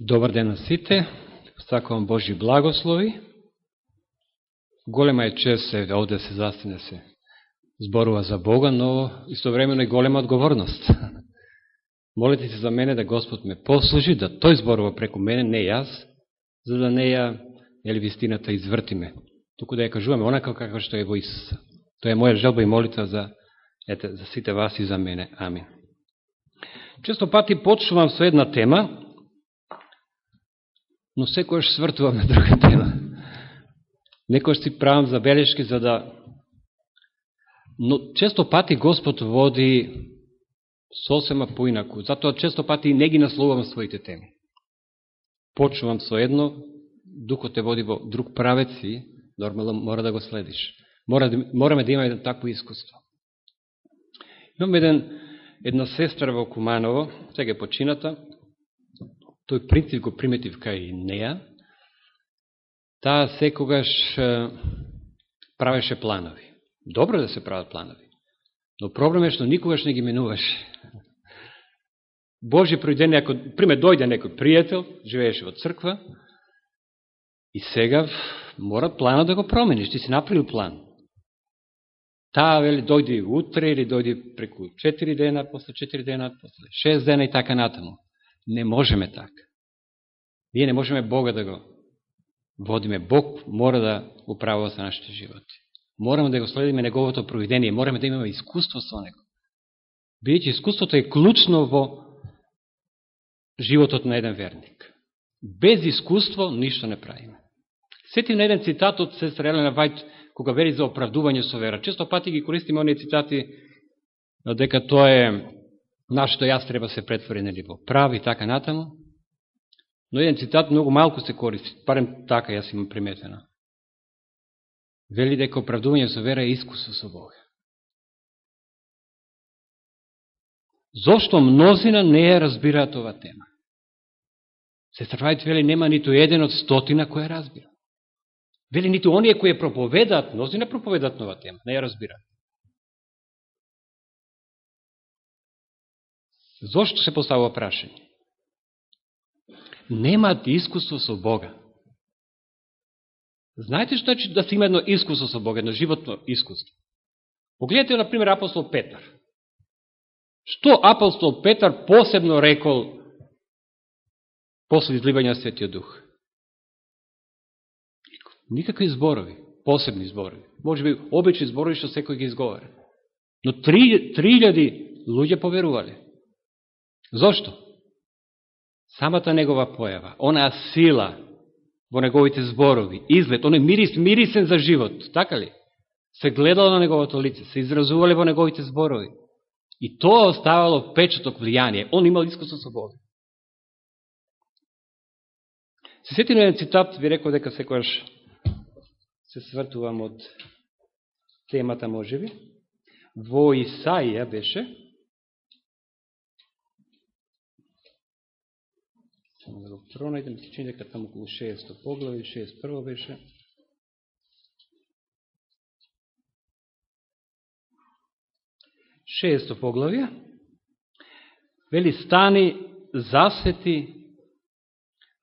Добар ден на сите, сакувам Божи благослови. Голема е чест се да овде се застане се зборува за Бога, но истовремено и голема одговорност. Молите се за мене да Господ ме послужи, да Тој зборува преку мене, не јас, за да не ја ели вистината извртиме. Туку да ја кажуваме онака како што е во Исуса. Тоа е моја желба и молитва за, ете, за сите вас и за мене. Амин. Често пати почнувам со една тема, но секојаш свртувам на друга тема. Некојаш си правам забелешки за да... Но често пати Господ води сосема поинаку. Затоа често пати не ги насловувам своите теми. Почувам со едно, духот те води во друг правец и нормално мора да го следиш. Мора, да мораме да имаме едно такво искуство. Имам еден, една сестра во Куманово, сега е почината, тој принцип го приметив кај неја, таа секогаш правеше планови. Добро да се прават планови, но проблем е што никогаш не ги минуваше. Божи пројде некој, пример, дојде некој пријател, живееше во црква, и сега мора планот да го промениш, ти си направил план. Таа, вели, дојде утре или дојде преку 4 дена, после 4 дена, после 6 дена и така натаму. Не можеме така. Ние не можеме Бога да го водиме. Бог мора да управува за нашите животи. Мораме да го следиме Неговото провидение. Мораме да имаме искуство со Него. Бидеќи искуството е клучно во животот на еден верник. Без искуство ништо не правиме. Сетим на еден цитат од сестра Елена Вајт, кога вери за оправдување со вера. Често пати ги користиме оние цитати дека тоа е нашето јас треба се претвори нели во прави така натаму. Но еден цитат многу малку се користи, парем така јас имам приметена. Вели дека оправдување со вера е искуство со Бога. Зошто мнозина не ја разбираат ова тема? Сестра Вајт вели нема ниту еден од стотина која разбира. Вели ниту оние кои проповедаат, мнозина проповедаат нова тема, не ја разбираат. Зошто се поставува прашање? немаат искуство со Бога. Знаете што значи да се има едно искуство со Бога, едно животно искуство? на например, апостол Петар. Што апостол Петар посебно рекол после изливања Светиот Дух? Никакви зборови, посебни зборови. Може би обични зборови што секој ги изговара. Но три, три луѓе поверувале. Зошто? самата негова појава, онаа сила во неговите зборови, излет, оној мирис, мирисен за живот, така ли? Се гледало на неговото лице, се изразувале во неговите зборови. И тоа оставало печаток влијание. Он имал искуство со Бога. Се сетим на еден цитат, ви рекол дека секојаш се свртувам од темата, можеби. Во Исаија беше, Само да го пронајдем, се чини дека таму околу 600 поглави, 61 беше. Шесто поглавје. Вели, стани, засвети,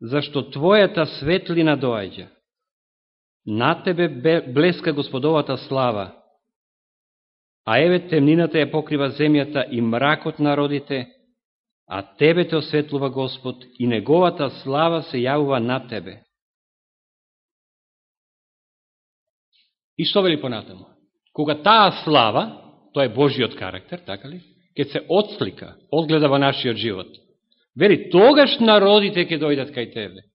зашто Твојата светлина доаѓа. На Тебе блеска Господовата слава, а еве темнината ја покрива земјата и мракот народите, а Тебе те осветлува Господ и Неговата слава се јавува на Тебе. И што вели понатаму? Кога таа слава, тоа е Божиот карактер, така ли? Ке се отслика, одгледа во нашиот живот. Вели, тогаш народите ќе дојдат кај Тебе.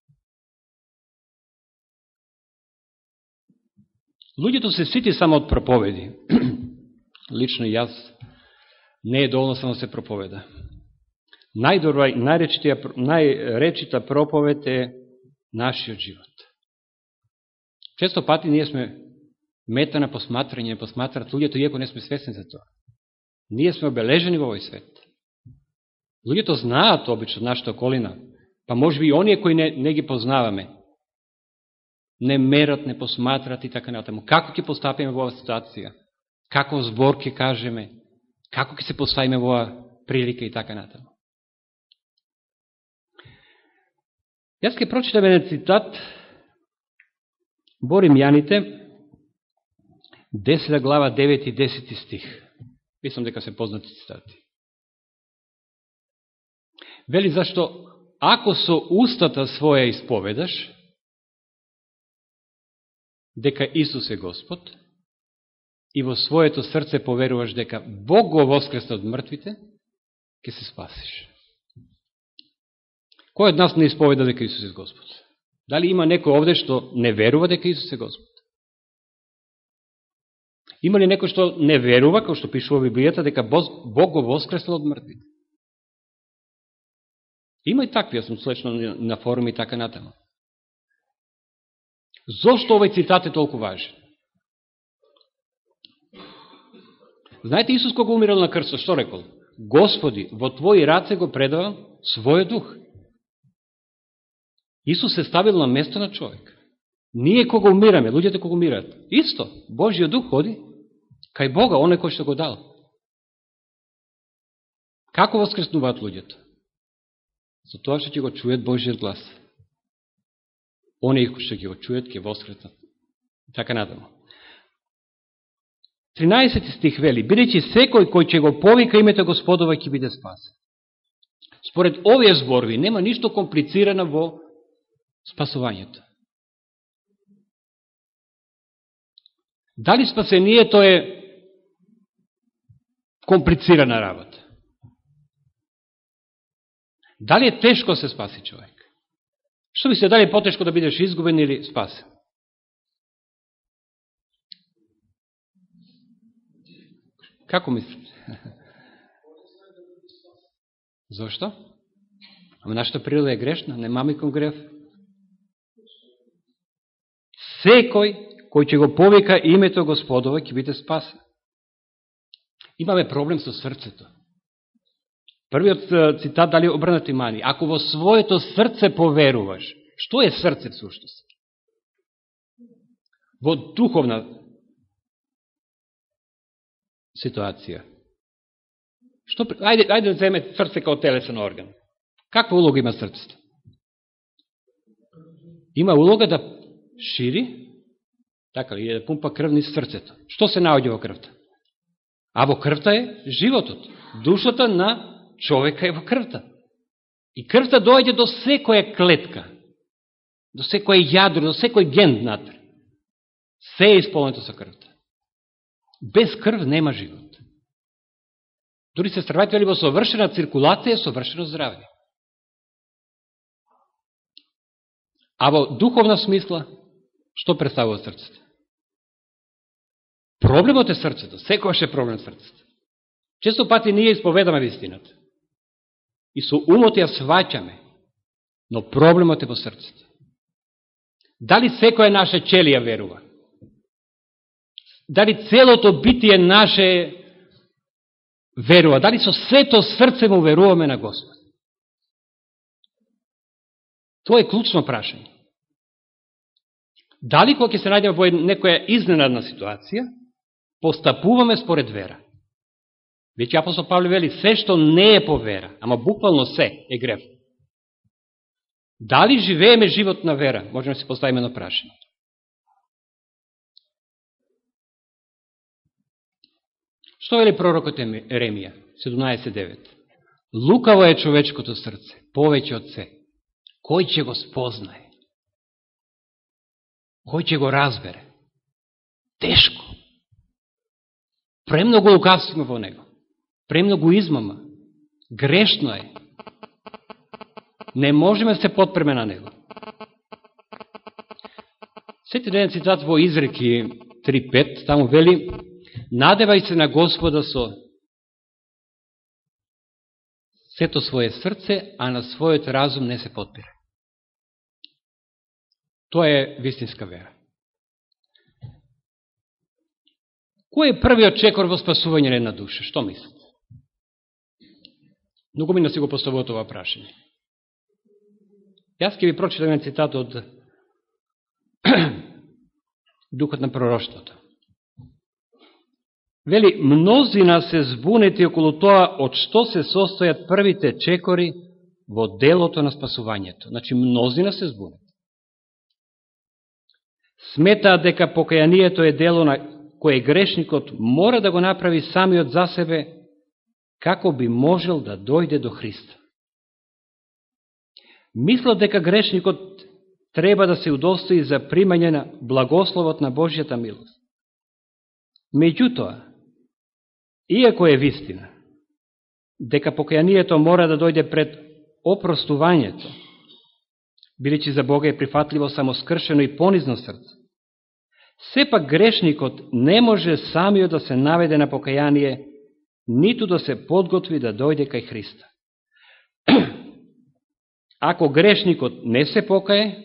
Луѓето се сити само од проповеди. Лично јас не е доволно само се проповеда најдобра и најречита проповед е нашиот живот. Често пати ние сме мета на посматрање, посматрат луѓето, иако не сме свесни за тоа. Ние сме обележени во овој свет. Луѓето знаат обично нашата околина, па може би и оние кои не, не ги познаваме, не мерат, не посматрат и така натаму. Како ќе постапиме во оваа ситуација? Како збор ќе кажеме? Како ќе се поставиме во оваа прилика и така натаму? Јас ке прочитам еден цитат, Боримјаните, 10 глава, 9 и 10 стих. Мислам дека се познати цитати. Вели зашто, ако со устата своја исповедаш, дека Исус е Господ, и во своето срце поверуваш дека Бог го воскресна од мртвите, ќе се спасиш. Кој од нас не исповеда дека Исус е Господ? Дали има некој овде што не верува дека Исус е Господ? Има ли некој што не верува, како што пишува Библијата, дека Бог го воскреснал од мртвите? Има и такви, јас сум слечно на форуми и така натаму. Зошто овој цитат е толку важен? Знаете, Исус кога умирал на крсто, што рекол? Господи, во Твои раце го предавам својот дух. Исус се ставил на место на човек. Ние кога умираме, луѓето кога умираат, исто, Божиот дух ходи кај Бога, оне кој што го дал. Како воскреснуваат луѓето? За тоа што ќе го чует Божиот глас. Оние што ќе го чует, ќе воскреснат. Така надаму. 13 стих вели, бидејќи секој кој ќе го повика името Господова ќе биде спасен. Според овие зборви нема ништо комплицирано во спасувањето. Дали спасението е комплицирана работа? Дали е тешко се спаси човек? Што би се дали потешко да бидеш изгубен или спасен? Како мислите? Зошто? Ама нашата природа е грешна, немаме кон грев. Секој кој ќе го повика името Господово ќе биде спасен. Имаме проблем со срцето. Првиот цитат дали обрнати мани. Ако во своето срце поверуваш, што е срце в сушност? Во духовна ситуација. Што, ајде, ајде да земе срце као телесен орган. Каква улога има срцето? Има улога да шири, така ли, да пумпа крв низ срцето. Што се наоѓа во крвта? А во крвта е животот. Душата на човека е во крвта. И крвта доаѓа до секоја клетка, до секој јадро, до секој ген натре. Се е исполнето со крвта. Без крв нема живот. Дори се стравајте ли во совршена циркулација, совршено здравје. А во духовна смисла, што представува срцето? Проблемот е срцето. Секојаш е проблем срцето. Често пати ние исповедаме вистината. И со умот ја сваќаме. Но проблемот е во срцето. Дали секоја наша челија верува? дали целото битие наше верува, дали со сето срце му веруваме на Господ. Тоа е клучно прашање. Дали кога ќе се најдеме во некоја изненадна ситуација, постапуваме според вера. Веќе апостол Павле вели, се што не е по вера, ама буквално се е греф. Дали живееме живот на вера? Можеме да се поставиме на прашање. Што вели пророкот Еремија, 17.9? Лукаво е човечкото срце, повеќе од се. Кој ќе го спознае? Кој ќе го разбере? Тешко. Премногу лукавство во него. Премногу измама. Грешно е. Не можеме да се подпреме на него. Сети да ден цитат во Изреки 3.5, таму вели Надевај се на Господа со сето своје срце, а на својот разум не се подпира. Тоа е вистинска вера. Кој е првиот чекор во спасување на една душа? Што мислите? Многу ми си го поставува това прашање. Јас ќе ви прочитам цитат од Духот на пророштвото. Вели, мнозина се збунети околу тоа од што се состојат првите чекори во делото на спасувањето. Значи, мнозина се збунат. Сметаат дека покајанието е дело на кое грешникот мора да го направи самиот за себе, како би можел да дојде до Христа. Мислат дека грешникот треба да се удостои за примање на благословот на Божјата милост. Меѓутоа, иако е вистина, дека покајанието мора да дојде пред опростувањето, бидејќи за Бога е прифатливо само скршено и понизно срце, сепак грешникот не може самиот да се наведе на покаяние, ниту да се подготви да дојде кај Христа. Ако грешникот не се покае,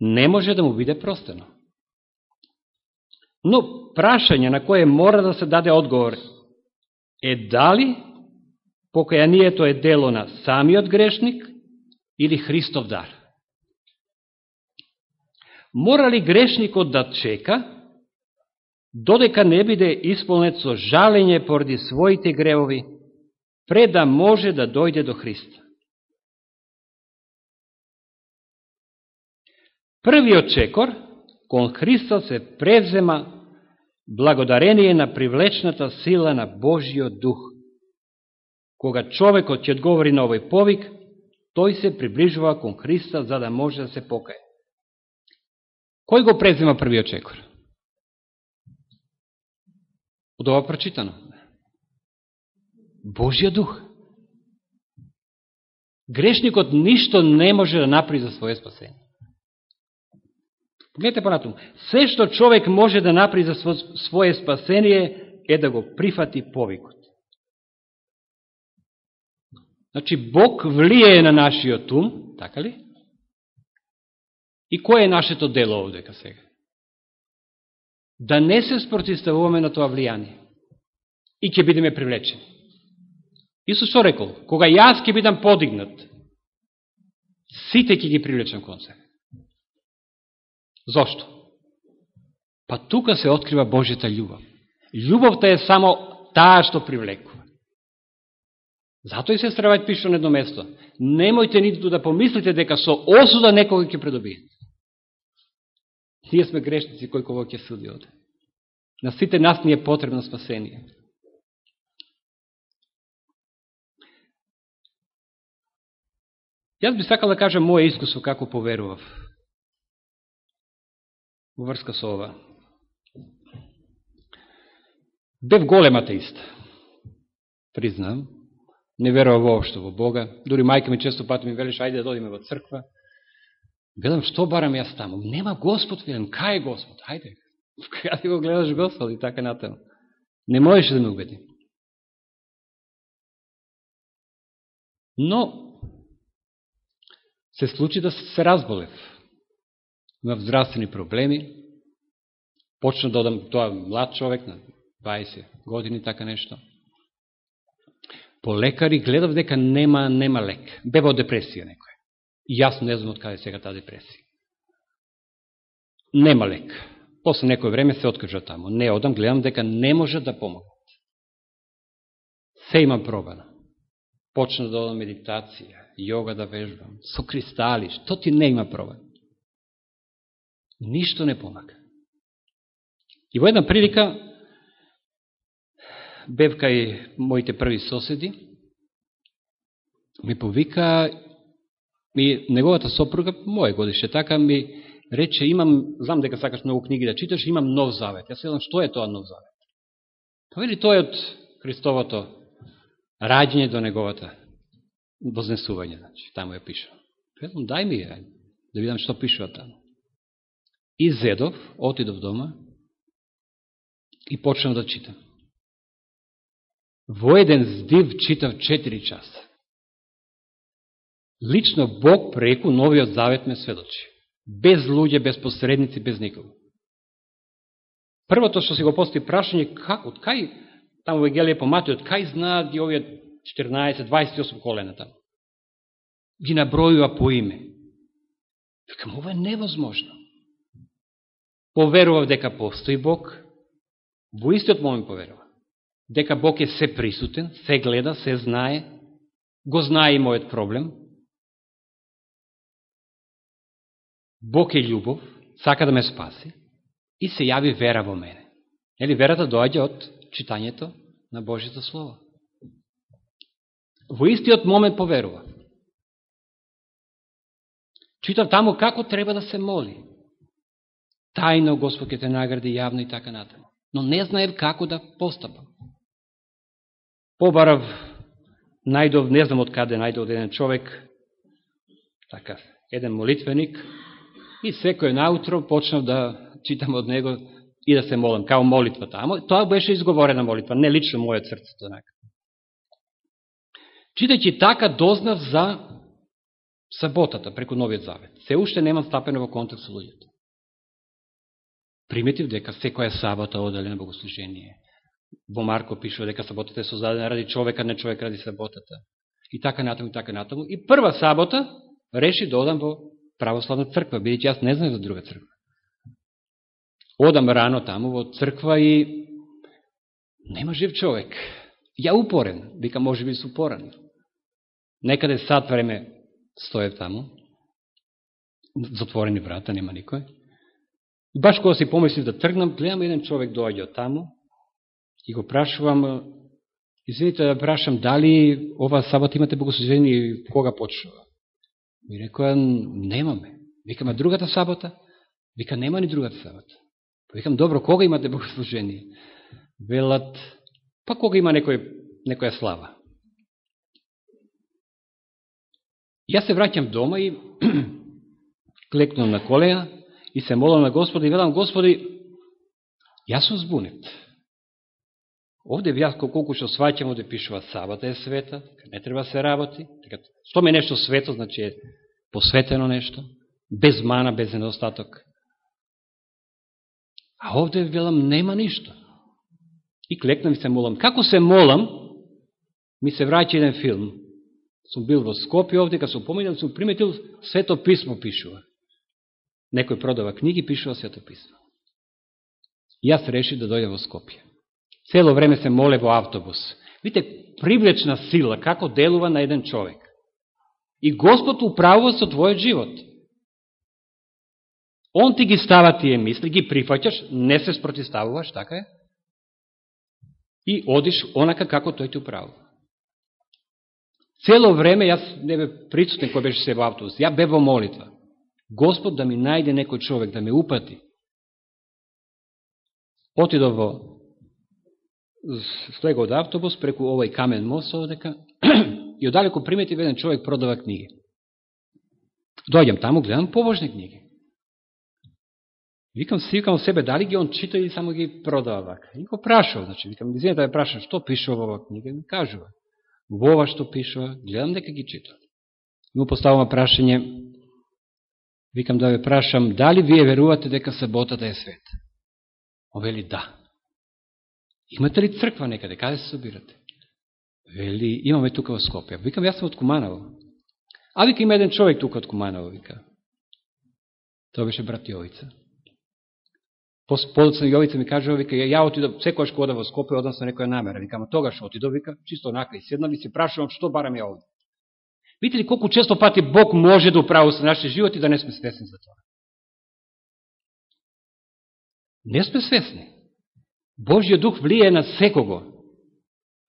не може да му биде простено. Но прашање на кое мора да се даде одговор е дали покајанието е дело на самиот грешник или Христов дар. Мора ли грешникот да чека додека не биде исполнет со жалење поради своите гревови, пред да може да дојде до Христа? Првиот чекор кон Христа се превзема благодарение на привлечната сила на Божиот дух. Кога човекот ќе одговори на овој повик, тој се приближува кон Христа за да може да се покае. Кој го презема првиот чекор? Од ова прочитано. Божија дух. Грешникот ништо не може да направи за своје спасение. Гледате понатум. Се што човек може да направи за своје спасение е да го прифати повикот. Значи, Бог влијае на нашиот ум, така ли? И кој е нашето дело овдека сега? Да не се спротиставуваме на тоа влијание. И ќе бидеме привлечени. Исус што рекол? Кога јас ќе бидам подигнат, сите ќе ги привлечам кон себе. Зошто? Па тука се открива Божјата љубов. Љубовта е само таа што привлекува. Зато и се стравајат пише на едно место. Немојте ниту да помислите дека со осуда некога ќе предобиете. Ние сме грешници кој кого ќе суди оде. На сите нас ни е потребно спасение. Јас би сакал да кажам моje искусство како поверував во врска со ова. Бев голем атеист. Признам. Не верував воопшто во Бога. Дори мајка ми често пати ми велеше, ајде да одиме во црква. Гледам, што барам јас таму? Нема Господ, велам, кај е Господ? Хајде, каде го гледаш Господ и така натаму. Не можеш да ме убеди. Но, се случи да се разболев имав здравствени проблеми, почна да одам, тоа млад човек на 20 години, така нешто. По лекари гледав дека нема, нема лек. Беба од депресија некој. И јас не знам од каде сега таа депресија. Нема лек. После некој време се откажа таму. Не одам, гледам дека не може да помогат. Се имам пробана. Почна да одам медитација, јога да вежбам, со кристали, што ти не има пробано? Ништо не помага. И во една прилика бев кај моите први соседи, ми повика, ми неговата сопруга, моје годиште, така, ми рече, имам, знам дека сакаш многу книги да читаш, имам нов завет. Јас седам, што е тоа нов завет? Па вели, тоа е од Христовото раѓење до неговата вознесување, значи, таму е пиша. Ведам, дај ми ја, да видам што пишува таму. Изедов, отидов дома и почнав да читам. Во еден здив читав 4 часа. Лично Бог преку Новиот Завет ме сведочи. Без луѓе, без посредници, без никого. Првото што си го пости прашање, как, од кај, таму во Евангелие по Матиот, кај знаат ги овие 14, 28 колена таму? Ги набројува по име. Викам, ова е невозможно поверував дека постои Бог, во истиот момент поверував. Дека Бог е се присутен, се гледа, се знае, го знае и мојот проблем, Бог е љубов, сака да ме спаси, и се јави вера во мене. Ели верата доаѓа од читањето на Божјото Слово. Во истиот момент поверува. Читав таму како треба да се моли. Тајно Господ ќе те награди јавно и така натаму. Но не знаев како да постапам. Побарав, најдов, не знам од каде најдов еден човек, така, еден молитвеник, и секој наутро почнав да читам од него и да се молам, као молитва тамо. тоа беше изговорена молитва, не лично мојот срце тонака. Читајќи така дознав за саботата преку Новиот Завет. Се уште немам стапено во контакт со луѓето. Приметив дека секоја сабота одалена богослужение. Во Марко пишува дека саботата е создадена ради човека, не човек ради саботата. И така натаму, и така натаму. И прва сабота реши да одам во православна црква, бидеќи јас не знам за друга црква. Одам рано таму во црква и нема жив човек. Ја упорен, вика може би су упорен. Некаде сад време стоев таму, затворени врата, нема никој. И баш кога си помислив да тргнам, гледам еден човек доаѓа од таму и го прашувам, извините да прашам, дали ова сабат имате богослужение и кога почнува? Ми рекоа, немаме. Викаме, другата сабота? Вика, нема ни другата сабота. Викам, добро, кога имате богослужение? Велат, па кога има некој, некоја слава? Јас се враќам дома и клекнам на колеја и се молам на Господи и велам, Господи, јас сум збунет. Овде јас колку што сваќам, овде пишува сабата е света, не треба се работи. Така, што ме нешто свето, значи е посветено нешто, без мана, без недостаток. А овде велам, нема ништо. И клекнам и се молам. Како се молам, ми се враќа еден филм. Сум бил во Скопје овде, кога сум поминал, сум приметил свето писмо пишува. Некој продава книги, пишува свето писмо. И јас реши да дојдам во Скопје. Цело време се моле во автобус. Видите, привлечна сила, како делува на еден човек. И Господ управува со твојот живот. Он ти ги става тие мисли, ги прифаќаш, не се спротиставуваш, така е? И одиш онака како тој ти управува. Цело време, јас не бе присутен кој беше се во автобус, ја бе во молитва. Господ да ми најде некој човек, да ме упати. Отидов во слега од автобус преку овој камен мост одека и одалеку примети еден човек продава книги. Дојдам таму, гледам побожни книги. Викам си, викам себе, дали ги он чита или само ги продава вака. И го прашува, значи, викам, извинете, да ја прашам, што пишува во оваа книга, ми кажува. Во ова што пишува, гледам дека ги чита. И му поставувам прашање, викам да ве прашам, дали вие верувате дека саботата е свет? Овели да. Имате ли црква некаде? Каде се собирате? Вели, имаме тука во Скопје. Викам, јас сум од Куманово. А вика, има еден човек тука од Куманово, вика. Тоа беше брат Јовица. Подоцна Јовица ми кажува, вика, ја отидов, секојаш кода во Скопје, одам со некоја намера. Вика, ама тогаш отидов, вика, чисто онака и седнав и се прашувам што барам ја овде. Видите ли колку често пати Бог може да управува со нашите животи да не сме свесни за тоа? Не сме свесни. Божиот дух влие на секого,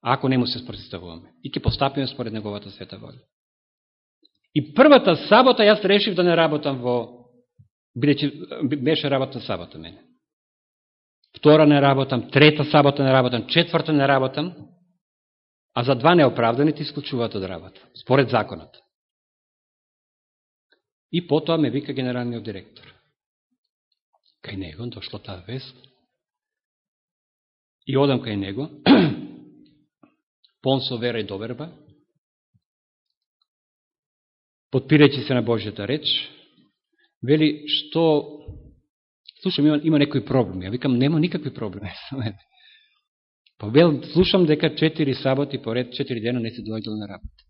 ако не му се спротиставуваме. И ќе постапиме според неговата света воля. И првата сабота јас решив да не работам во бидеќи беше работна сабота мене. Втора не работам, трета сабота не работам, четврта не работам, а за два неоправдани ти исклучуваат од работа, според законот. И потоа ме вика генералниот директор. Кај него дошла таа вест. И одам кај него, пон со вера и доверба, подпирајќи се на Божјата реч, вели што слушам има, има некои проблеми. Ја викам нема никакви проблеми со мене. Па вел слушам дека четири саботи поред четири дена не се доаѓал на работа.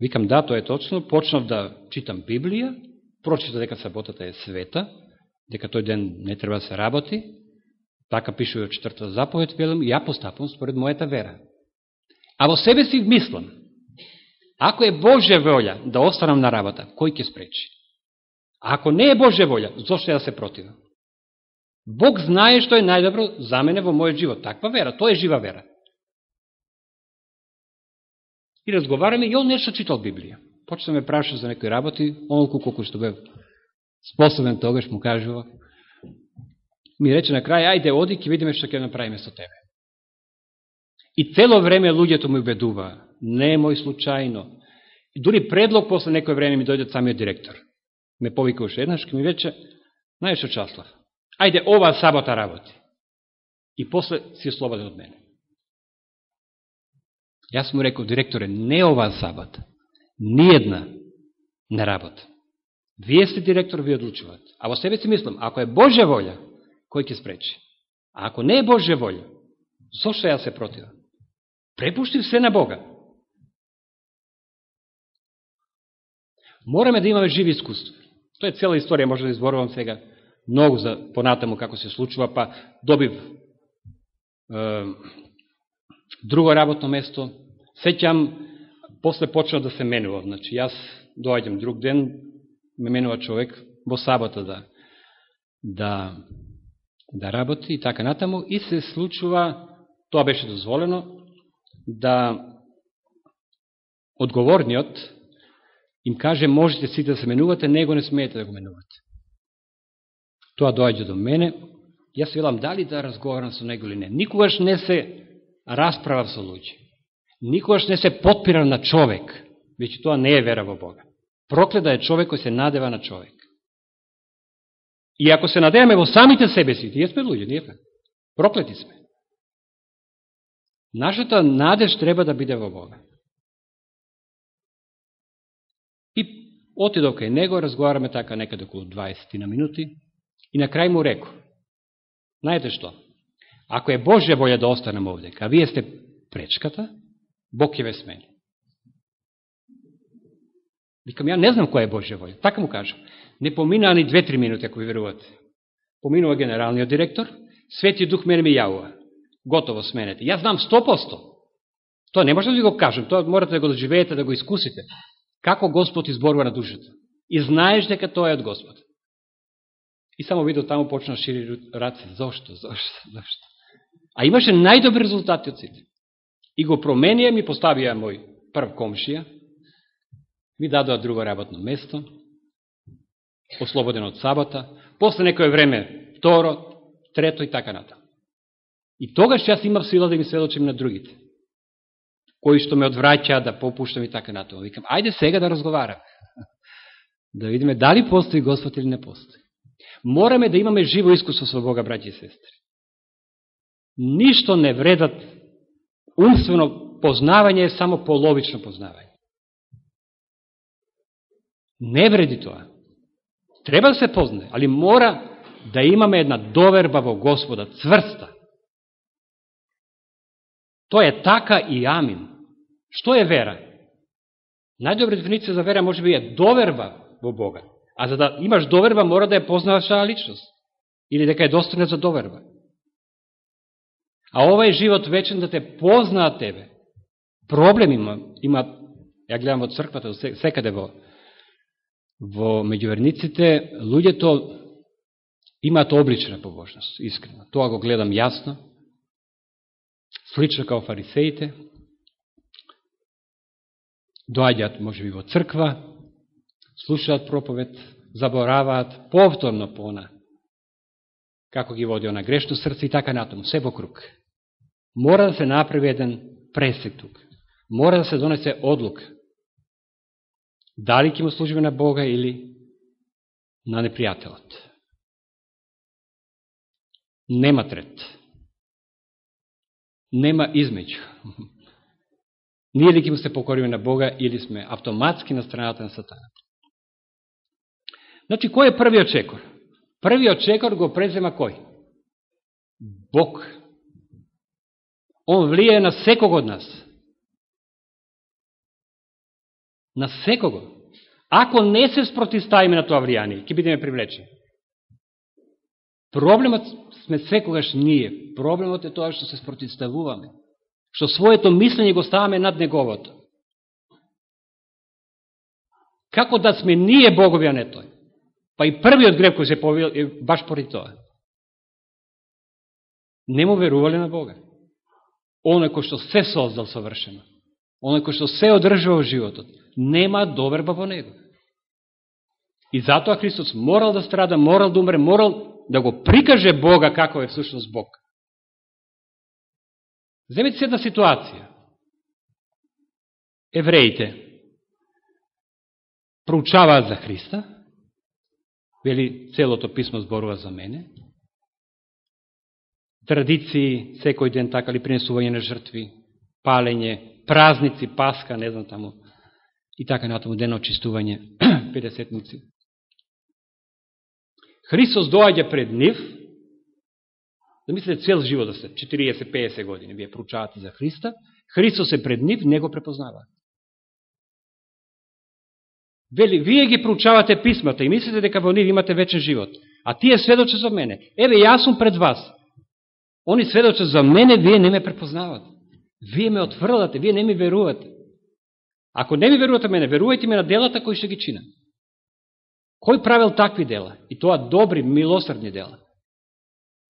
Викам да, тоа е точно, почнав да читам Библија, прочитав дека саботата е света, дека тој ден не треба да се работи, така пишува во четвртата заповед, велам, ја постапам според мојата вера. А во себе си мислам, ако е Божја волја да останам на работа, кој ќе спречи? Ако не е Божја волја, зошто ја се противам? Бог знае што е најдобро за мене во мојот живот. Таква вера, тоа е жива вера. И разговараме, и он нешто читал Библија. Почна ме праша за некои работи, онолку колку што бев способен тогаш, му кажува. Ми рече на крај, ајде, оди, ќе видиме што ќе направиме со тебе. И цело време луѓето му убедува, не е мој случајно. И дури предлог после некој време ми дојде самиот директор. Ме повика уште еднаш, ми рече, знаеш што Часлав, ајде ова сабота работи. И после си слободен од мене. Јас му реков, директоре, не ова сабота, ниједна не работа. Вие сте директор, ви одлучувате. А во себе си мислам, ако е Божја волја, кој ќе спречи? А ако не е Божја волја, зошто ја се противам? Препуштив се на Бога. Мораме да имаме живи искуства. Тоа е цела историја, може да изборувам сега многу за понатаму како се случува, па добив е, друго работно место. Сеќам, после почна да се менува. Значи, јас доаѓам друг ден, ме менува човек во сабота да, да, да работи и така натаму, и се случува, тоа беше дозволено, да одговорниот им каже, можете сите да се менувате, него не смеете да го менувате. Тоа доаѓа до мене, јас велам дали да разговарам со него или не. Никогаш не се расправав со луѓе. Никогаш не се подпирам на човек, веќе тоа не е вера во Бога. Прокледа е човек кој се надева на човек. И ако се надеваме во самите себе си, ние сме луѓе, ние сме. Проклети сме. Нашата надеж треба да биде во Бога. И отидов кај него, разговараме така некаде околу 20 на минути, и на крај му реко, знаете што, ако е Божја волја да останем овде, а вие сте пречката, Бог ќе ве смени. Викам, ја не знам која е Божја волја. Така му кажам. Не поминаа ни две-три минути, ако ви верувате. Поминува генералниот директор, Свети Дух мене ми јавува. Готово сменете. Јас знам 100%. Тоа не може да ви го кажам, тоа морате да го доживеете, да го искусите. Како Господ изборува на душата. И знаеш дека тоа е од Господ. И само видел таму почна да шири раце. Зошто? Зошто? Зошто? А имаше најдобри резултати од сите. И го променија, ми поставија мој прв комшија, ми дадоа друго работно место, ослободен од сабота, после некој време второ, трето и така натаму. И тогаш јас имав сила да ми сведочим на другите, кои што ме одвраќа да попуштам и така ната. Викам, ајде сега да разговараме. Да видиме дали постои Господ или не постои. Мораме да имаме живо искуство со Бога, браќи и сестри. Ништо не вредат умствено познавање е само половично познавање. Не вреди тоа. Треба да се познае, али мора да имаме една доверба во Господа, цврста. Тоа е така и амин. Што е вера? Најдобра дефиниција за вера може би е доверба во Бога. А за да имаш доверба, мора да ја познаваш таа личност. Или дека е достојна за доверба. А ова е живот вечен да те познаа тебе. Проблем има, има ја гледам во црквата, секаде во во меѓуверниците, луѓето имаат облична побожност, искрено. Тоа го гледам јасно, слично као фарисеите, доаѓаат, може би, во црква, слушаат проповед, забораваат повторно по она, како ги води на грешно срце и така натаму, се во круг. Мора да се направи еден пресек тук. Мора да се донесе одлука. Дали ќе му служиме на Бога или на непријателот. Нема трет. Нема измеѓу. Ние ли ќе му се покориме на Бога или сме автоматски на страната на сатаната. Значи, кој е првиот чекор? Првиот чекор го презема кој? Бог. Он влие на секог од нас. На секого. Ако не се спротиставиме на тоа влијание, ќе бидеме привлечени. Проблемот сме секогаш ние. Проблемот е тоа што се спротиставуваме. Што своето мислење го ставаме над неговото. Како да сме ние богови, а не тој. Па и првиот греб кој се повил е баш поради тоа. Не му верувале на Бога. Оној кој што се создал совршено. Оној кој што се одржува во животот. Нема доверба во него. И затоа Христос морал да страда, морал да умре, морал да го прикаже Бога како е всушност Бог. Земете се една ситуација. Евреите проучаваат за Христа, вели целото писмо зборува за мене, традиции, секој ден така ли принесување на жртви, палење, празници, паска, не знам таму, и така натаму ден очистување, 50-ници. Христос доаѓа пред нив, да мислите цел живот да се, 40-50 години, вие проучавате за Христа, Христос е пред нив, не го препознаваат. Вели, вие ги проучавате писмата и мислите дека во нив имате вечен живот. А тие сведоче за мене. Еве, јас сум пред вас. Они сведоче за мене, вие не ме препознават. Вие ме отврлате, вие не ми верувате. Ако не ми верувате мене, верувајте ме на делата кои ще ги чина. Кој правил такви дела? И тоа добри, милосрдни дела.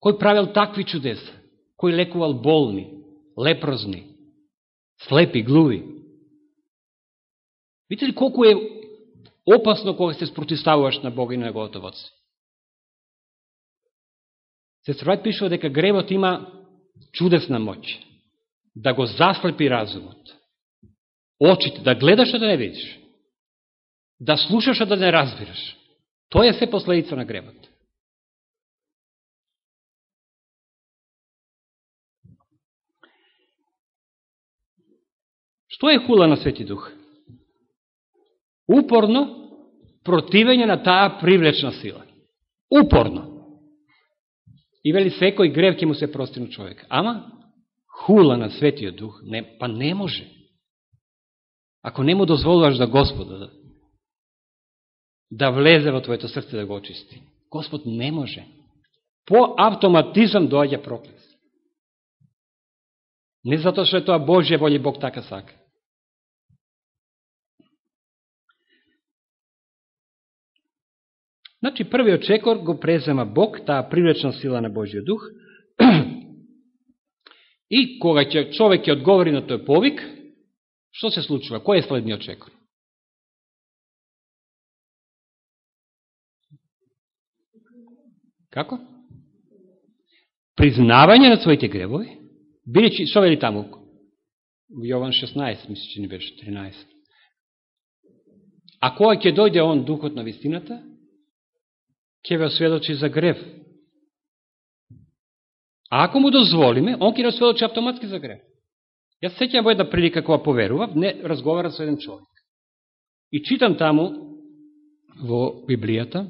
Кој правил такви чудеса? Кој лекувал болни, лепрозни, слепи, глуви? Видите ли колку е опасно кога се спротиставуваш на Бога и на Неговото водство? Сестра пишува дека гребот има чудесна моќ да го заслепи разумот. Очите, да гледаш, а да не видиш. Да слушаш, а да не разбираш. Тоа е се последица на гревот. Што е хула на Свети Дух? Упорно противење на таа привлечна сила. Упорно. И вели секој грев ќе му се прости на човек. Ама, хула на Светиот Дух, не, па не може. Ако не му дозволуваш да Господа да, да влезе во твоето срце да го очисти, Господ не може. По автоматизам доаѓа проклес. Не затоа што е тоа Божје воли Бог така сака. Значи, првиот чекор го презема Бог, таа привлечна сила на Божиот дух. И кога ќе човек ќе одговори на тој повик, што се случува? Кој е следниот чекор? Како? Признавање на своите гревови, бидеќи, што вели таму? Јован 16, мисли, че не беше 13. А кога ќе дојде он духот на вистината, ќе ве осведочи за грев. А ако му дозволиме, он ќе разсведочи автоматски за грех. Јас сеќам во една прилика кога поверував, не разговара со еден човек. И читам таму во Библијата,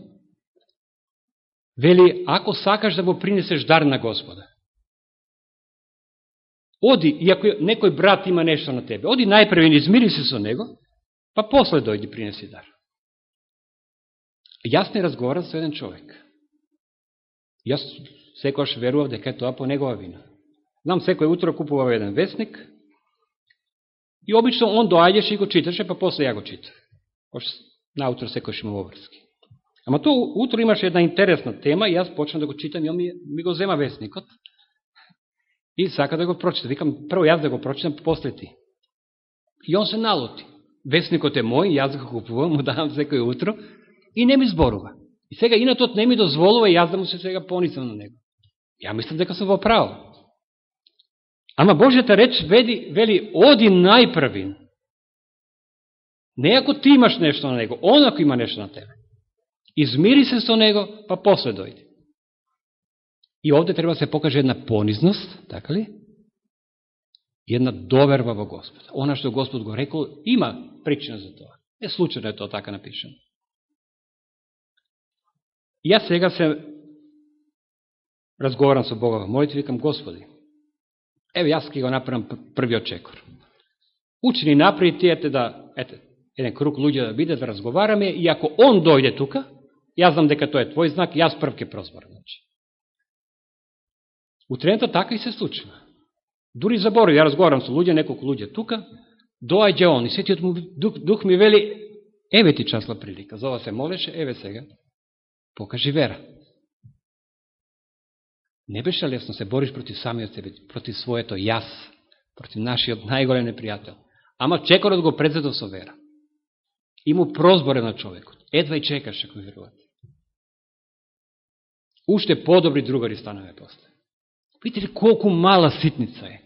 Вели, ако сакаш да го принесеш дар на Господа, оди, и ако некој брат има нешто на тебе, оди најпрвен измири се со него, па после дојди принеси дар. Јас не разговарам со еден човек. Јас секојаш верував дека е тоа по негова вина. Знам, секој утро купував еден вестник и обично он доаѓаше и го читаше, па после ја го читав. Пошто наутро секојаш има обрски. Ама тоа утро имаше една интересна тема и јас почнам да го читам и он ми, ми го зема вестникот и сака да го прочита. Викам, прво јас да го прочитам, после ти. И он се налоти. Вестникот е мој, јас го купувам, му давам секој утро и не ми зборува. И сега инатот не ми дозволува јас да му се сега понисам на него. Ја мислам дека сум во право. Ама Божјата реч веди, вели, оди најпрвин. Не ако ти имаш нешто на него, он ако има нешто на тебе измири се со него, па после дојди. И овде треба да се покаже една понизност, така ли? И една доверба во Господ. Она што Господ го рекол, има причина за тоа. Не случайно е тоа така напишено. Јас сега се разговарам со Бога во моите, викам, Господи, еве јас ќе го направам првиот чекор. Учени напред тиете да, ете, еден круг луѓе да биде, да разговараме, и ако он дојде тука, Јас знам дека тоа е твој знак, јас прв ке прозборам. Значи. Утрената така и се случува. Дури заборав, ја разговарам со луѓе, неколку луѓе тука, доаѓа он и сетиот му дух, дух ми вели, еве ти часла прилика, за ова се молеше, еве сега. Покажи вера. Не беше лесно да се бориш против самиот себе, против своето јас, против нашиот најголем непријател. Ама чекорот го предзедов со вера. И му прозборе на човекот. Едва и чекаш, ако верувате. Уште подобри другари станаме после. Видите ли колку мала ситница е?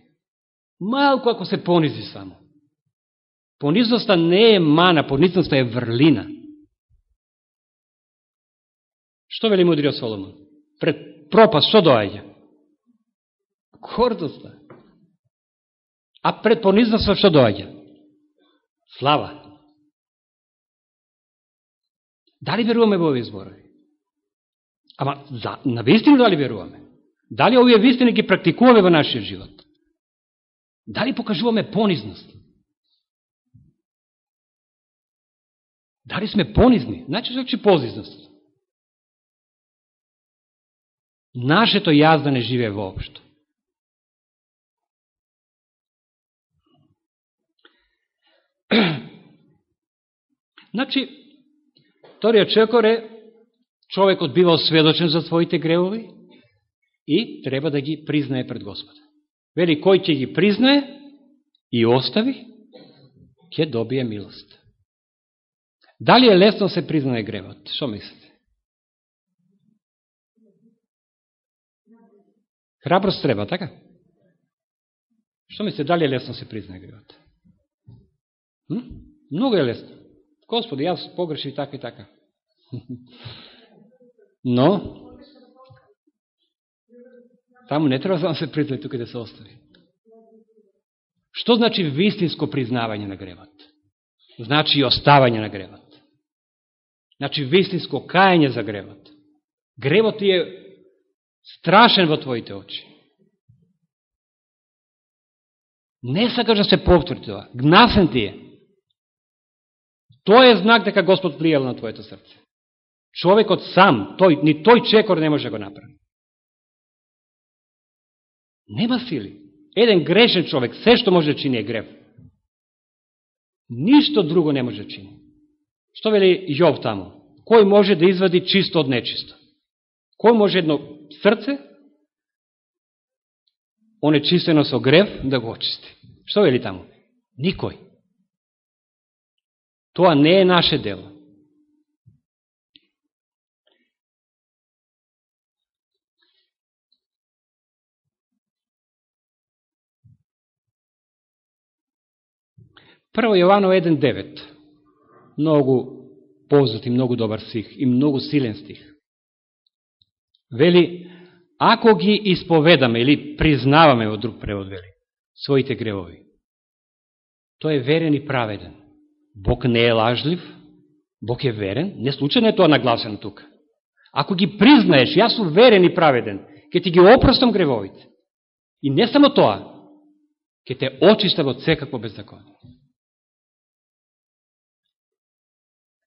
Малко ако се понизи само. Понизноста не е мана, понизноста е врлина. Што вели мудриот Соломон? Пред пропаст, што доаѓа? Гордоста. А пред понизноста што доаѓа? Слава. Дали веруваме во овие зборови? Ама, за, на вистина дали веруваме? Дали овие вистини ги практикуваме во нашиот живот? Дали покажуваме понизност? Дали сме понизни? Значи, значи позизност. Нашето јас да не живее воопшто. Значи, вториот чекор е човекот бива осведочен за своите гревови и треба да ги признае пред Господа. Вели, кој ќе ги признае и остави, ќе добие милост. Дали е лесно се признае гревот? Што мислите? Храброст треба, така? Што мислите, дали е лесно се призна гривот? М? Много е лесно. Господи, јас погреши така и така. Но, таму не треба да се призна тука да се остави. Што значи вистинско признавање на гревот? Значи и оставање на гревот. Значи вистинско кајање за гревот. Гревот ти е страшен во твоите очи. Не сакаш да се повтори тоа. Гнасен ти е. Тоа е знак дека Господ влијал на твоето срце. Човекот сам, тој, ни тој чекор не може да го направи. Нема сили. Еден грешен човек, се што може да чини е грев. Ништо друго не може да чини. Што вели Јов таму? Кој може да извади чисто од нечисто? Кој може едно срце, онечистено со грев, да го очисти? Што вели таму? Никој. Тоа не е наше дело. Прво Јовано 1.9. Многу познат и многу добар стих и многу силен стих. Вели, ако ги исповедаме или признаваме во друг превод, вели, своите гревови, тој е верен и праведен. Бог не е лажлив, Бог е верен, не случайно е тоа нагласено тука. Ако ги признаеш, јас сум верен и праведен, ќе ти ги опростам гревовите. И не само тоа, ќе те очистам од секакво беззаконие.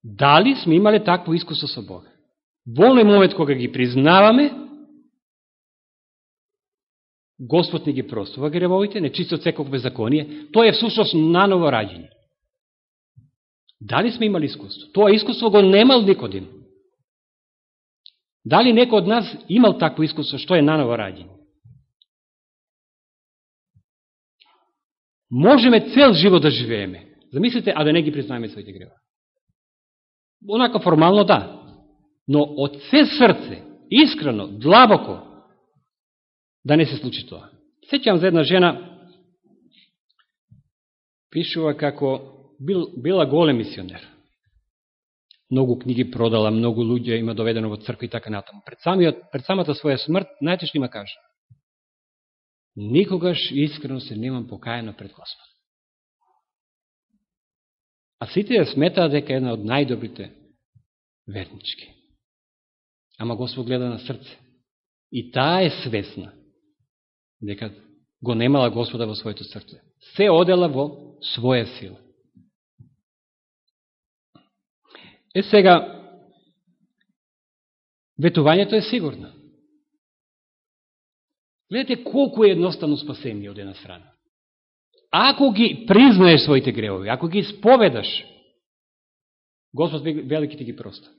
Дали сме имале такво искусство со Бога? Во оној момент кога ги признаваме, Господ не ги простува гревовите, не чисто секој беззаконие, тоа е всушност наново раѓење. Дали сме имали искуство? Тоа искуство го немал Никодим. Дали некој од нас имал такво искуство, што е наново раѓење? Можеме цел живот да живееме. Замислите, а да не ги признаеме своите гревови. Онака формално да. Но од се срце, искрено, длабоко, да не се случи тоа. Сеќам за една жена, пишува како бил, била голем мисионер. Многу книги продала, многу луѓе има доведено во црква и така натаму. Пред, самиот, пред самата своја смрт, најтешни што има кажа? Никогаш искрено се немам покајано пред Господ. А сите ја сметаа дека е една од најдобрите вернички. Ама Господ гледа на срце. И таа е свесна дека го немала Господа во своето срце. Се одела во своја сила. Е сега, ветувањето е сигурно. Гледате колку е едноставно спасение од една страна. Ако ги признаеш своите гревови, ако ги споведаш, Господ велики ти ги проста.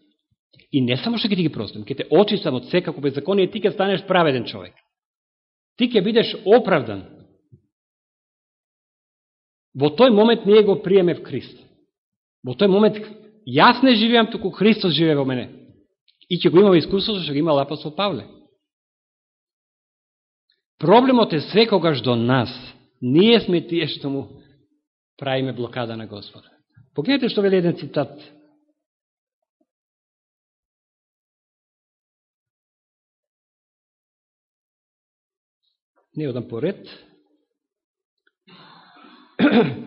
И не само што ќе ти ги простам, ќе те очистам од секако беззаконие, ти ќе станеш праведен човек. Ти ќе бидеш оправдан. Во тој момент ние го приеме в Христ. Во тој момент јас не живеам, туку Христос живее во мене. И ќе го имаме искусството што го имал апостол Павле. Проблемот е секогаш до нас. Ние сме тие што му правиме блокада на Господа. Погледнете што вели еден цитат. Не одам поред.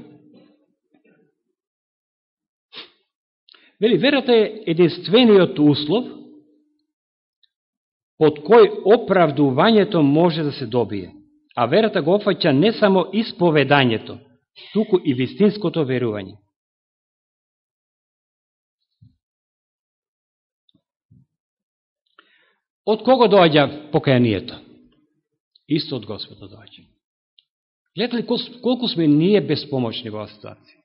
Вели, верата е единствениот услов под кој оправдувањето може да се добие. А верата го опфаќа не само исповедањето, туку и вистинското верување. Од кого доаѓа покајанието? Исто од Господа доаѓа. Гледате ли колку сме ние безпомочни во ситуација?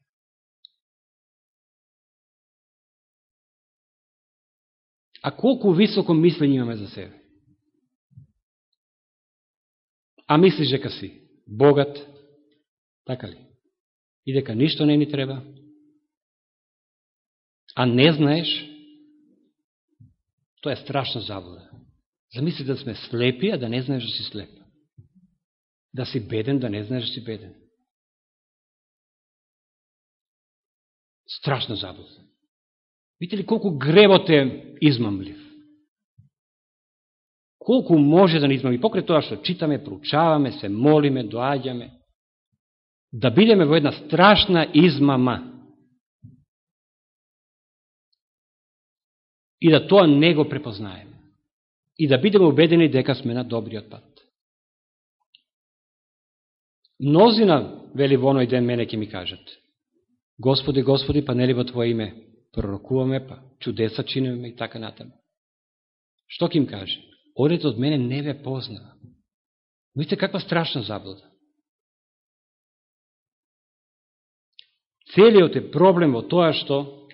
А колку високо мислење имаме за себе? А мислиш дека си богат, така ли? И дека ништо не ни треба? А не знаеш? Тоа е страшна заблуда. Замисли да сме слепи, а да не знаеш да си слеп. Да си беден, да не знаеш да си беден. Страшна заблуда. Видите ли колку гребот е измамлив? Колку може да не измами? Покрај тоа што читаме, проучаваме, се молиме, доаѓаме, да бидеме во една страшна измама. И да тоа не го препознаеме. И да бидеме убедени дека сме на добриот пат. Мнозина, вели во оној ден, мене ќе ми кажат, Господи, Господи, па нели во твоје име пророкуваме, па чудеса чиниме и така натаму. Што ќе им каже? Одете од мене не ве познава. Видите каква страшна заблуда. Целиот е проблем во тоа што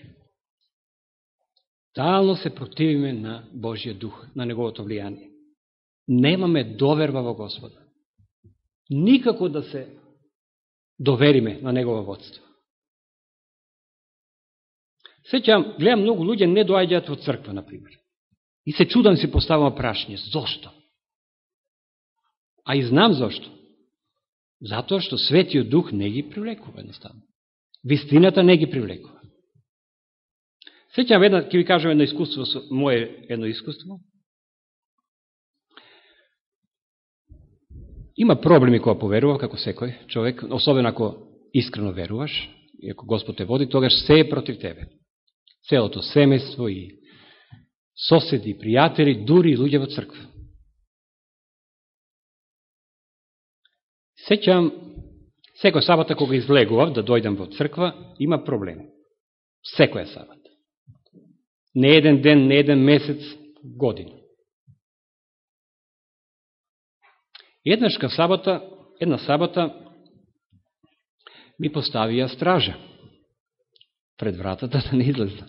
тално се противиме на Божија дух, на Неговото влијание. Немаме доверба во Господа. Никако да се довериме на Негово водство. Сеќам, гледам многу луѓе не доаѓаат во црква, например. И се чудам да си поставам прашње. Зошто? А и знам зошто. Затоа што Светиот Дух не ги привлекува едноставно. Вистината не ги привлекува. Сеќам една, ќе ви кажам едно искуство, моje едно искуство. Има проблеми кога поверува, како секој човек, особено ако искрено веруваш, и ако Господ те води, тогаш се е против тебе целото семејство и соседи, пријатели, дури и луѓе во црква. Сеќам, секој сабата кога излегував да дојдам во црква, има проблеми. Секоја сабата. Не еден ден, не еден месец, година. Еднашка сабота една сабота ми поставија стража пред вратата да не излезна.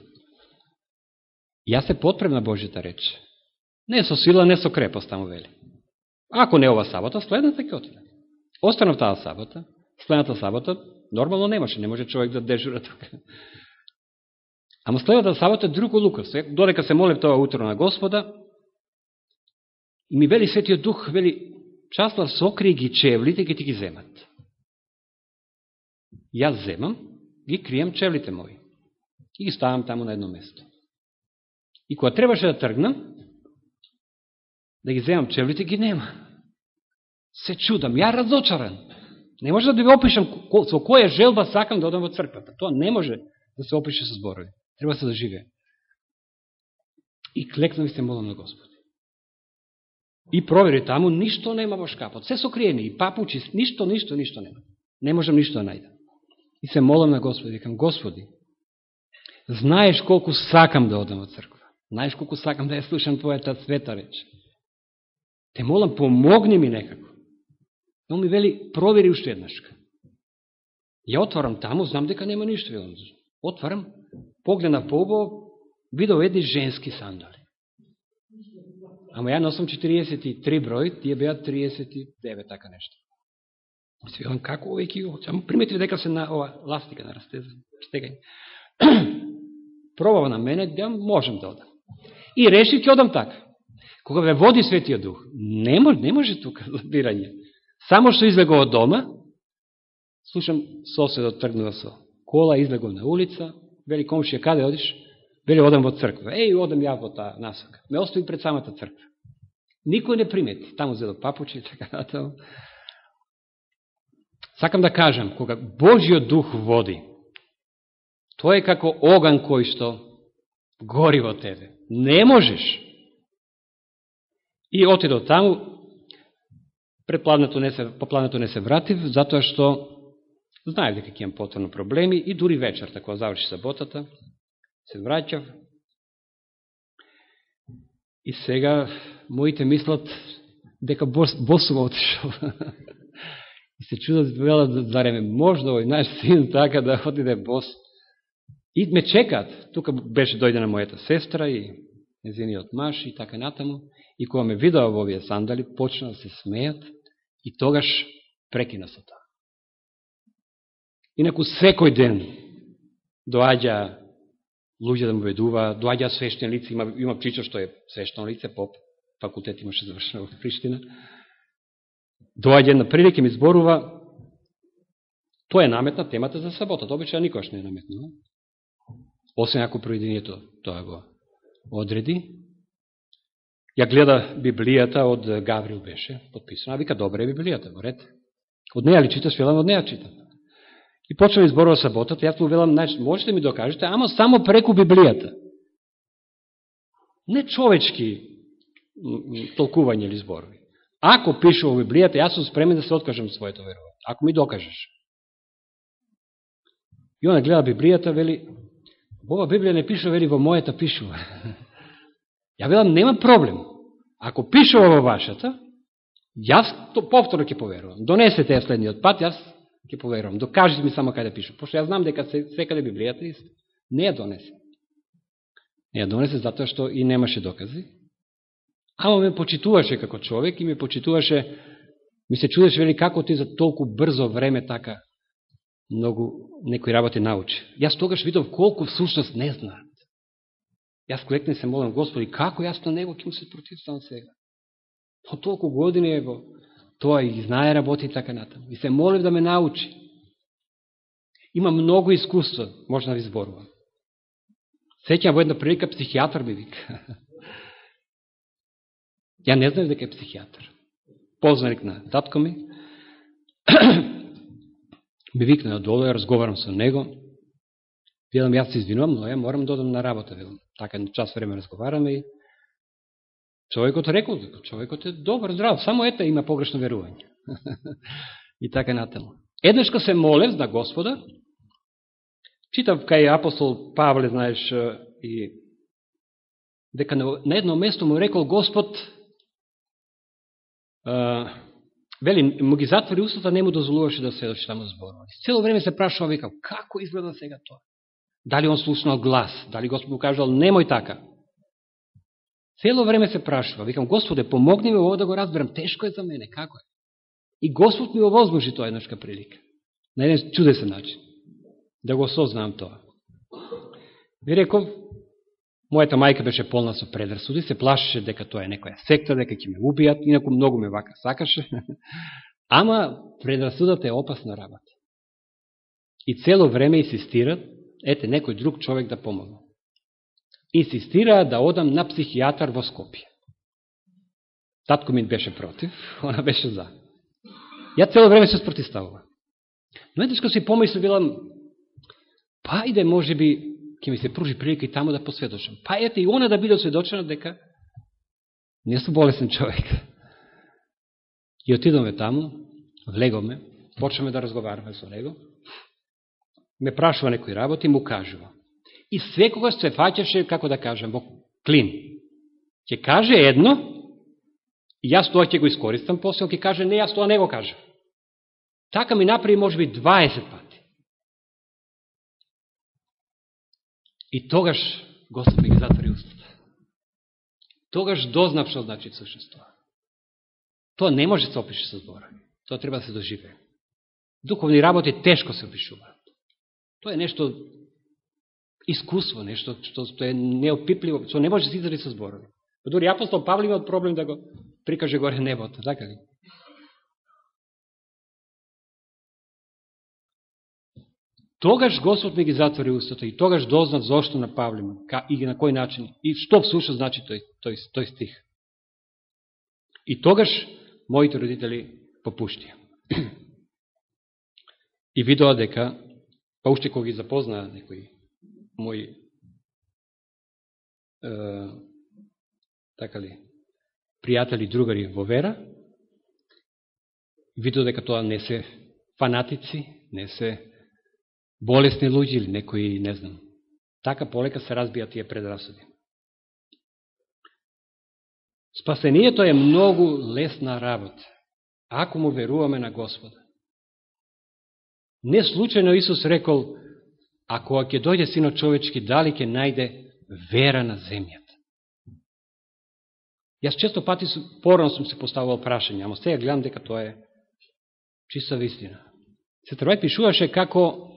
Јас се потреб на Божјата реч. Не со сила, не со крепост, таму вели. Ако не ова сабота, следната ќе отиде. Останав таа сабота, следната сабота, нормално немаше, не може човек да дежура тука. Ама следната сабота друго Лукас, додека се молев тоа утро на Господа, ми вели Светиот Дух, вели, Часлав, сокри ги чевлите, ги ти ги земат. Јас земам, ги крием чевлите мои. И ги ставам таму на едно место. И кога требаше да тргнам, да ги земам чевлите, ги нема. Се чудам, ја разочаран. Не може да ви опишам со која желба сакам да одам во црквата. Тоа не може да се опише со зборови. Треба се да живее. И клекнам и се молам на Господ. И провери таму, ништо нема во шкапот. Се сокриени, и папучи, ништо, ништо, ништо нема. Не можам ништо да најдам. И се молам на Господи, викам, Господи, знаеш колку сакам да одам во црква. Знаеш колку сакам да ја слушам Твојата света реч. Те молам, помогни ми некако. Но ми вели, провери уште еднашка. Ја отварам таму, знам дека нема ништо. Велам. Отварам, погледнав поубаво, видов едни женски сандали. Ама ја носам 43 број, тие беа 39, така нешто. Се велам, како овој ки Само примети дека се на ова ластика на растегање. Пробава на мене, да можем да одам. И реши ќе одам така. Кога ве води Светија Дух, не може, не може тука лабирање. Само што излегува од дома, слушам соседот тргнува со кола, излегов на улица, вели комшија, каде одиш? Вели, одам во црква. Еј, одам ја во таа насока. Ме остави пред самата црква. Никој не примети. Таму зедо папучи и така натаму. Сакам да кажам, кога Божиот дух води, тоа е како оган кој што гори во тебе. Не можеш. И отидо таму, пред плавното не се, по плавното не се вратив, затоа што знаев дека ќе имам потворно проблеми и дури вечер, кога да заврши саботата, се враќав. И сега моите мислат дека бос, босово отишол. И се чудат, велат, зареме можда овој наш син така да отиде бос. И ме чекат. Тука беше дојде на мојата сестра и незиниот Маш и така натаму. И кога ме видеа во овие сандали, почна да се смејат и тогаш прекина со тоа. Инаку секој ден доаѓа луѓе да му ведува, доаѓа свешни лица, има, има чичо што е свешно лице, поп, факултет имаше да завршено во Приштина, доаѓа на прилike ми зборува, тоа е наметна темата за сабота. обичаја никош не е наметна. Освен ако провидението тоа го одреди. Ја гледа Библијата од Гаврил беше подписана. А вика, добре е Библијата, во ред. Од неја ли читаш, велам, од неја читам. И почнем изборува саботата, јас му велам, значи, можете ми докажете, ама само преку Библијата. Не човечки толкување или зборови. Ако пише во Библијата, јас сум спремен да се откажам своето верување. Ако ми докажеш. И она гледа Библијата, вели, ова Библија не пишува, вели, во мојата пишува. Ја велам, нема проблем. Ако пишува во вашата, јас повторно ќе поверувам. Донесете ја следниот пат, јас ќе поверувам. Докажи ми само каде да пише. Пошто ја знам дека секаде Библијата исто. Не ја донесе. Не ја донесе затоа што и немаше докази. Ама ме почитуваше како човек и ме почитуваше, ми се чудеше вели како ти за толку брзо време така многу некои работи научи. Јас тогаш видов колку всушност не знаат. Јас којекне се молам, Господи, како јас на него ќе му се противставам сега? По толку години е во тоа и знае работи и така натаму. И се молив да ме научи. Има многу искуство, може да ви зборувам. Сеќам во една прилика психијатар ми вика. Ја не знаев дека е психијатар. Познаник на татко ми. ми викна надолу, ја разговарам со него. Велам, јас се извинувам, но ја морам да одам на работа. Велам. Така час време разговараме и човекот рекол дека човекот е добар, здрав, само ете има погрешно верување. и така натаму. Еднешка се молев за Господа, читав кај апостол Павле, знаеш, и дека на едно место му рекол Господ, вели, му ги затвори устата, не му дозволуваше да се таму зборува. Цело време се прашува, века, како изгледа сега тоа? Дали он слушнал глас? Дали Господ му кажал, немој така? Цело време се прашува. Викам, Господе, помогни ми ово да го разберам. Тешко е за мене, како е? И Господ ми овозможи тоа еднашка прилика. На еден чудесен начин. Да го осознавам тоа. Ви реков, Мојата мајка беше полна со предрасуди, се плашеше дека тоа е некоја секта, дека ќе ме убијат, инаку многу ме вака сакаше. Ама предрасудата е опасна работа. И цело време инсистират, ете, некој друг човек да помогне. Инсистира да одам на психијатар во Скопје. Татко ми беше против, она беше за. Ја цело време се спротиставува. Но еднешко си помисли, билам, па иде, може би, ќе ми се пружи прилика и таму да посведочам. Па ете и она да биде осведочена дека не сум болесен човек. И отидоме таму, влегоме, почнеме да разговараме со него, ме прашува некои работи, му кажува. И секогаш се фаќаше, како да кажем, во клин. Ќе каже едно, и јас тоа ќе го искористам, после ќе каже, не, јас тоа не го кажа. Така ми направи, може би, 20 пати. И тогаш Господ ми ги затвори устата. Тогаш дознав што значи сушност тоа. Тоа не може да се опише со збора. Тоа треба да се доживее. Духовни работи тешко се опишуваат. Тоа е нешто искуство, нешто што, што е неопипливо, што не може да се изрази со зборови. Па дори апостол Павле имаат проблем да го прикаже горе небото, така ли? Тогаш Господ ми ги затвори устата и тогаш дознат зошто на Павле и на кој начин и што всушност значи тој, тој, тој стих. И тогаш моите родители попуштија. И видоа дека, па уште кога ги запознаа некои мој е, така ли, пријатели, другари во вера, видо дека тоа не се фанатици, не се болесни луѓи или некои, не знам. Така полека се разбија тие предрасуди. Спасението е многу лесна работа, ако му веруваме на Господа. Не случайно Исус рекол, ако ќе дојде синот човечки, дали ќе најде вера на земјата? Јас често пати порано сум се поставувал прашање, ама сега гледам дека тоа е чиста вистина. Се Трвај пишуваше како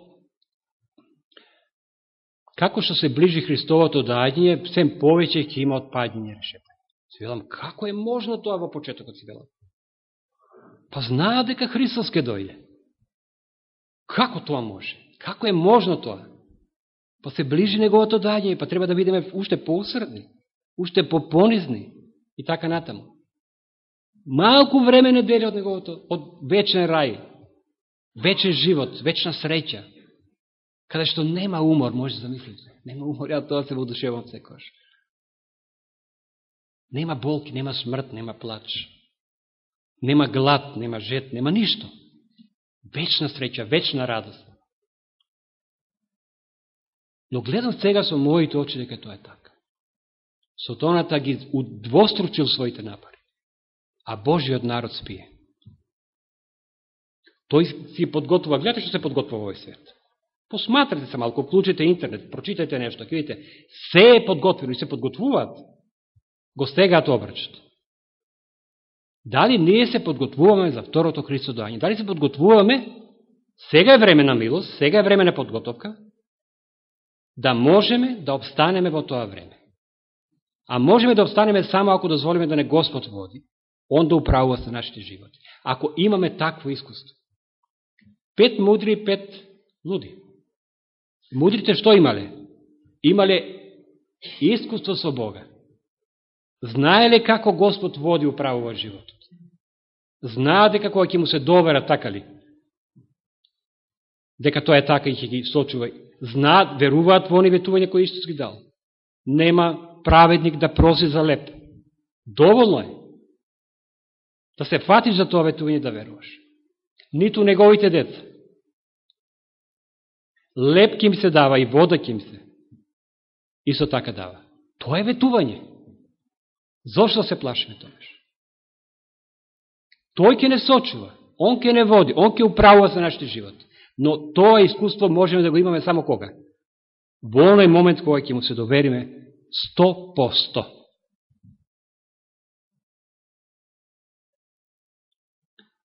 како што се ближи Христовото дајање, сем повеќе ќе има отпадње решетање. Се велам, како е можно тоа во почетокот си велам? Па знаа дека Христос ке дојде. Како тоа може? Како е можно тоа? Па се ближи неговото дајање, па треба да бидеме уште посредни, уште попонизни и така натаму. Малку време не дели од неговото, од вечен рај, вечен живот, вечна среќа, каде што нема умор, може да мислите. Нема умор, ја тоа се водушевам секојаш. Нема болки, нема смрт, нема плач. Нема глад, нема жет, нема ништо. Вечна среќа, вечна радост. Но гледам сега со моите очи дека тоа е така. Сотоната ги удвостручил своите напари, а Божиот народ спие. Тој си подготвува, гледате што се подготвува во овој свет. Посматрате се малко, вклучите интернет, прочитайте нешто, ќе видите, се е подготвено и се подготвуваат, го стегаат обрачето. Дали ние се подготвуваме за второто Христо доање? Дали се подготвуваме, сега е време на милост, сега е време на подготовка, да можеме да обстанеме во тоа време. А можеме да обстанеме само ако дозволиме да не Господ води, Он да управува со нашите животи. Ако имаме такво искуство. Пет мудри и пет луди. Мудрите што имале? Имале искуство со Бога. Знаеле како Господ води управува животот. Знаа дека кога ќе му се довера, така ли? Дека тоа е така и ќе ги сочува. Знаат, веруваат во оние ветувања кои Исус ги дал. Нема праведник да проси за леп. Доволно е. Да се фатиш за тоа ветување да веруваш. Ниту неговите деца леп ким се дава и вода ким се. Исто така дава. Тоа е ветување. Зошто се плашиме тоа? Тој ќе не сочува, он ќе не води, он ќе управува за нашите животи. Но тоа искуство можеме да го имаме само кога? Во оној момент кога ќе му се довериме 100%.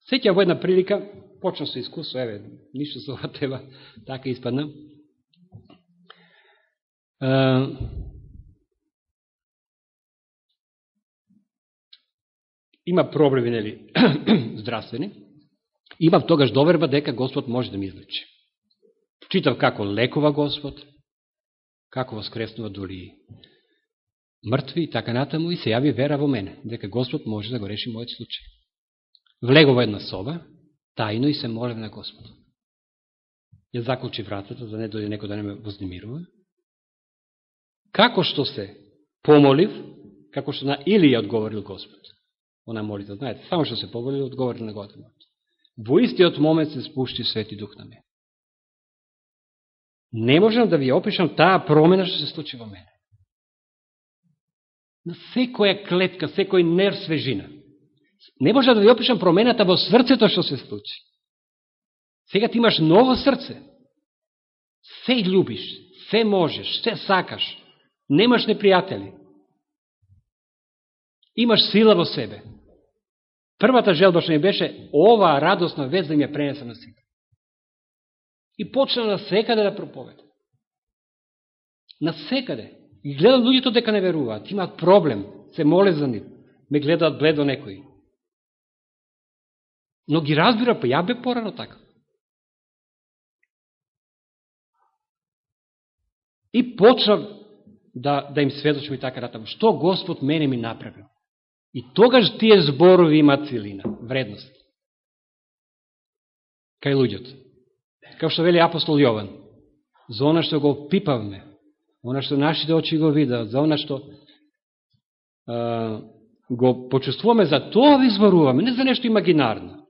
Сеќа во една прилика, почна со искуство, еве, ништо со ова тема, така испадна. има проблеми, нели, здравствени. Имав тогаш доверба дека Господ може да ми излечи. Читав како лекува Господ, како воскреснува доли мртви и така натаму и се јави вера во мене, дека Господ може да го реши мојот случај. Влегова една соба, тајно и се молев на Господ. Ја заклучи вратата, за да не дојде некој да не ме вознемирува. Како што се помолив, како што на Илија одговорил Господ. Она молитва, знаете, само што се помолил, одговорил на Господ. Во истиот момент се спушти Свети Дух на мене. Не можам да ви опишам таа промена што се случи во мене. На секоја клетка, секој нерв свежина. Не можам да ви опишам промената во срцето што се случи. Сега ти имаш ново срце. Се љубиш, се можеш, се сакаш. Немаш непријатели. Имаш сила во себе. Првата желба што ми беше оваа радосна вест да ми ја пренеса на сите. И почна на секаде да проповеда. На секаде. И гледам луѓето дека не веруваат, имаат проблем, се моле за нив, ме гледаат бледо некои. Но ги разбира, па ја бе порано така. И почнав да, да им сведочам и така ратам. Што Господ мене ми направил? И тогаш тие зборови имаат целина, вредност. Кај луѓето. Како што вели апостол Јован, за она што го пипавме, она што нашите очи го видат, за она што а, го почувствуваме, за тоа ви зборуваме, не за нешто имагинарно.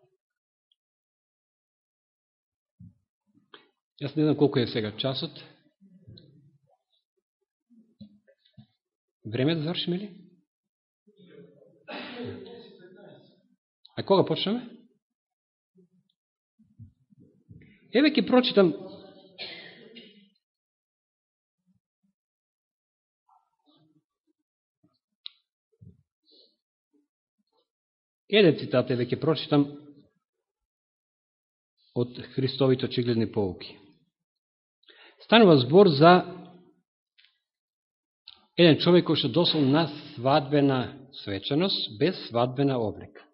Јас не знам колко е сега часот. Време да завршиме ли? А кога почнеме? Еве ќе прочитам Еден цитат еве да ќе прочитам од Христовите очигледни поуки. Станува збор за еден човек кој што дошол на свадбена свеченост без свадбена облека.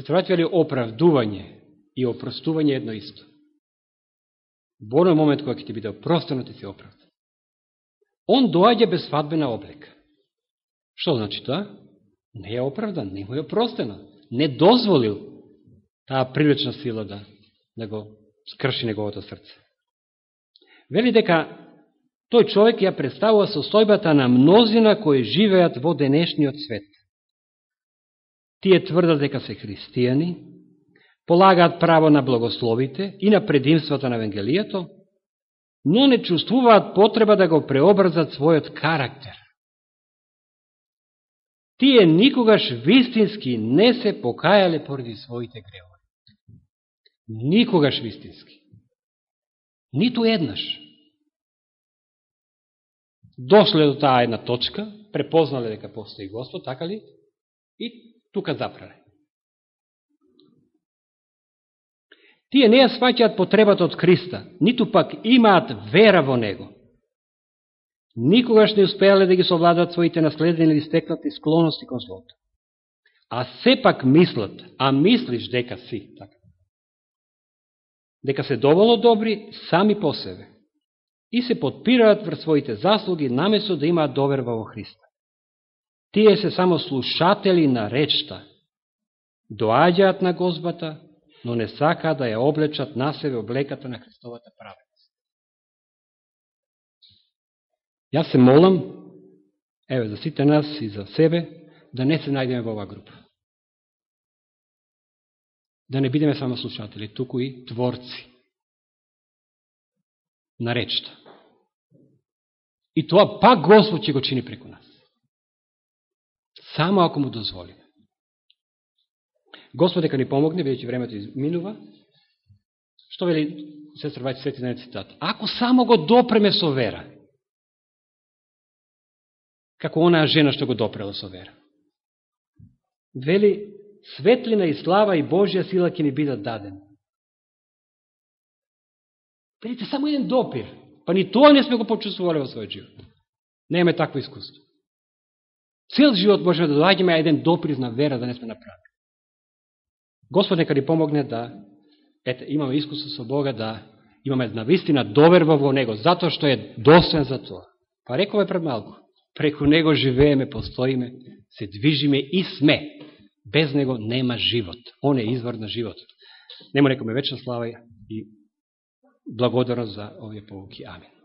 Се враќали оправдување и опростување едно исто. Борно момент кога ќе ти биде опростено, ти се оправда. Он доаѓа без свадбена облека. Што значи тоа? Не е оправдан, не му е опростено. Не дозволил таа прилична сила да, да го скрши неговото срце. Вели дека Тој човек ја представува состојбата на мнозина кои живеат во денешниот свет. Тие тврдат дека се христијани, полагаат право на благословите и на предимствата на Евангелието, но не чувствуваат потреба да го преобразат својот карактер. Тие никогаш вистински не се покајале поради своите гревови. Никогаш вистински. Ниту еднаш дошле до таа една точка, препознале дека постои Господ, така ли? И тука запрале. Тие не ја сваќаат потребата од Христа, ниту пак имаат вера во Него. Никогаш не успеале да ги совладат своите наследени или стекнати склоности кон злото. А сепак мислат, а мислиш дека си, така. Дека се доволно добри сами по себе и се подпираат врз своите заслуги наместо да имаат доверба во Христа. Тие се само слушатели на речта, доаѓаат на гозбата, но не сакаат да ја облечат на себе облеката на Христовата праведност. Јас се молам, еве, за сите нас и за себе, да не се најдеме во оваа група. Да не бидеме само слушатели, туку и творци на речта. И тоа пак Господ ќе го чини преку нас. Само ако му дозволиме. Господ дека ни помогне, ведеќи времето изминува, што вели сестра Вајци Свети на цитат? Ако само го допреме со вера, како онаа жена што го допрела со вера. Вели, светлина и слава и Божја сила ќе ни бидат дадени. Видите, само еден допир. Па ни тоа не сме го почувствували во својот живот. Немаме такво искуство. Цел живот можеме да доаѓаме еден доприз на вера да не сме направили. Господ нека ни помогне да ете, имаме искуство со Бога, да имаме на вистина доверба во Него, затоа што е достоен за тоа. Па рекове пред малку, преку Него живееме, постоиме, се движиме и сме. Без Него нема живот. Он е извор на животот. Нема некоме вечна слава и благодарност за овие полуки. Амин.